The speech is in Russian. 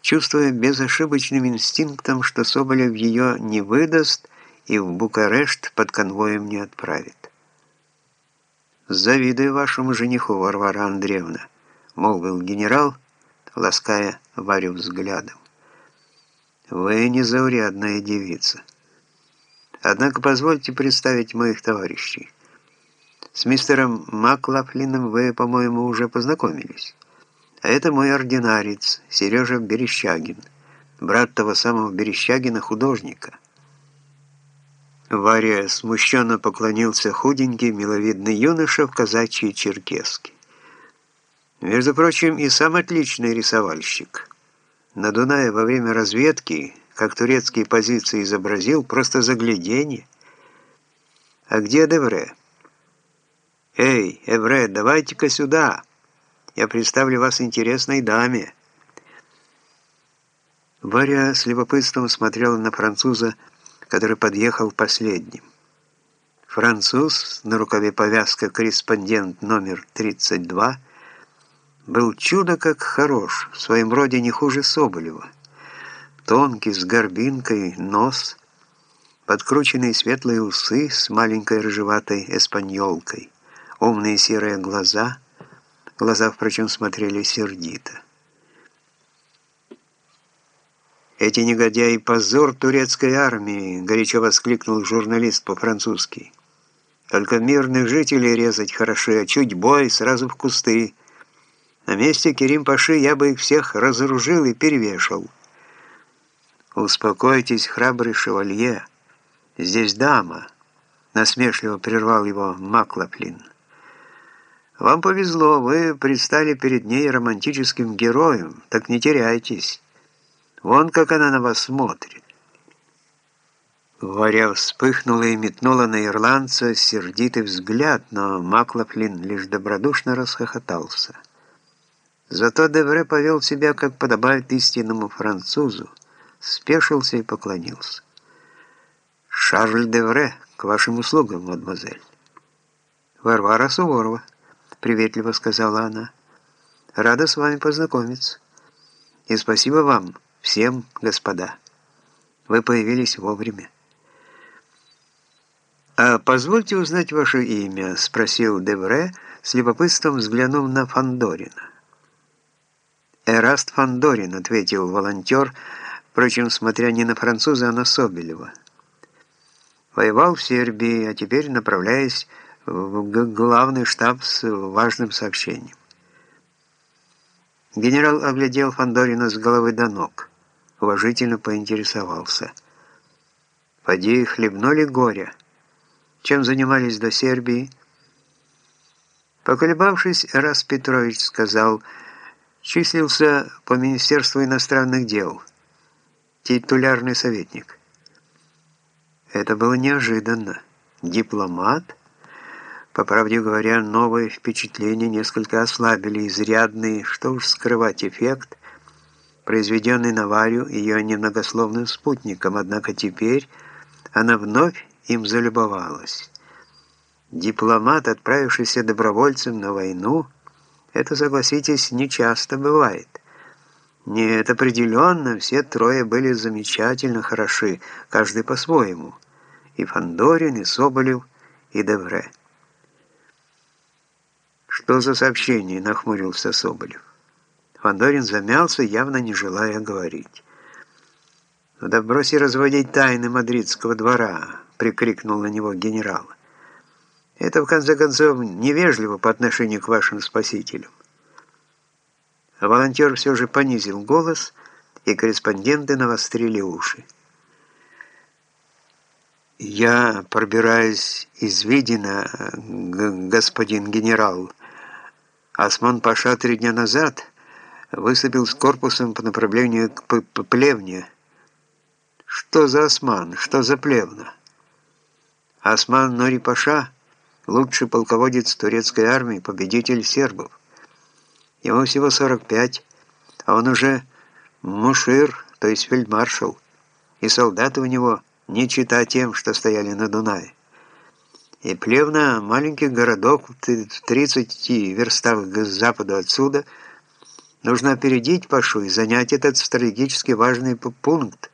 чувствуя безошибочным инстинктом, что Соболев ее не выдаст и в Букарешт под конвоем не отправит. «Завидую вашему жениху, Варвара Андреевна», — молвил генерал, лаская Варю взглядом. «Вы незаурядная девица. Однако позвольте представить моих товарищей. С мистером Маклафлином вы, по-моему, уже познакомились. А это мой ординарец, Сережа Берещагин, брат того самого Берещагина, художника». Варя смущенно поклонился худенький, миловидный юноша в казачьей черкеске. Между прочим, и сам отличный рисовальщик. На Дунае во время разведки, как турецкие позиции изобразил, просто загляденье. А где Девре? Эй, Эвре, давайте-ка сюда. Я представлю вас интересной даме. Варя с любопытством смотрела на француза, который подъехал последним. Француз, на рукаве повязка корреспондент номер 32, был чудо как хорош, в своем роде не хуже Соболева. Тонкий, с горбинкой, нос, подкрученные светлые усы с маленькой рыжеватой эспаньолкой, умные серые глаза, глаза, впрочем, смотрели сердито. «Эти негодяи — позор турецкой армии!» — горячо воскликнул журналист по-французски. «Только мирных жителей резать хороши, а чуть бой сразу в кусты. На месте Керим-Паши я бы их всех разоружил и перевешал». «Успокойтесь, храбрый шевалье. Здесь дама», — насмешливо прервал его Маклаплин. «Вам повезло, вы предстали перед ней романтическим героем, так не теряйтесь». Вон как она на вас смотрит. Варя вспыхнула и метнула на ирландца сердитый взгляд, но Маклафлин лишь добродушно расхохотался. Зато Девре повел себя, как подобает истинному французу, спешился и поклонился. «Шарль Девре, к вашим услугам, мадемуазель». «Варвара Суворова», — приветливо сказала она. «Рада с вами познакомиться. И спасибо вам» всем, господа. Вы появились вовремя. «А позвольте узнать ваше имя?» — спросил Девре, с любопытством взглянув на Фандорина. «Эраст Фандорин», — ответил волонтер, впрочем, смотря не на француза, а на Соболева. Воевал в Сербии, а теперь направляясь в главный штаб с важным сообщением. Генерал оглядел Фандорина с головы до ног уважительно поинтересовался. «Поди, хлебнули горя? Чем занимались до Сербии?» Поколебавшись, Раз Петрович сказал, числился по Министерству иностранных дел, титулярный советник. Это было неожиданно. Дипломат? По правде говоря, новые впечатления несколько ослабили изрядный, что уж скрывать, эффект, произведенный на Варю ее немногословным спутником, однако теперь она вновь им залюбовалась. Дипломат, отправившийся добровольцем на войну, это, согласитесь, нечасто бывает. Нет, определенно, все трое были замечательно хороши, каждый по-своему. И Фандорин, и Соболев, и Девре. «Что за сообщение?» — нахмурился Соболев. Фандорин замялся, явно не желая говорить. «Ну да брось разводить тайны мадридского двора!» — прикрикнул на него генерал. «Это, в конце концов, невежливо по отношению к вашим спасителям». А волонтер все же понизил голос, и корреспонденты навострили уши. «Я пробираюсь из Видина, господин генерал. Осман Паша три дня назад...» выступил с корпусом по направлению к П -п Плевне. Что за осман? Что за плевна? Осман Нори-Паша, лучший полководец турецкой армии, победитель сербов. Ему всего 45, а он уже мушир, то есть фельдмаршал, и солдаты у него не чита тем, что стояли на Дунае. И Плевна, маленький городок в 30 верстах к западу отсюда – Нужно опередить Пашу и занять этот стратегически важный пункт.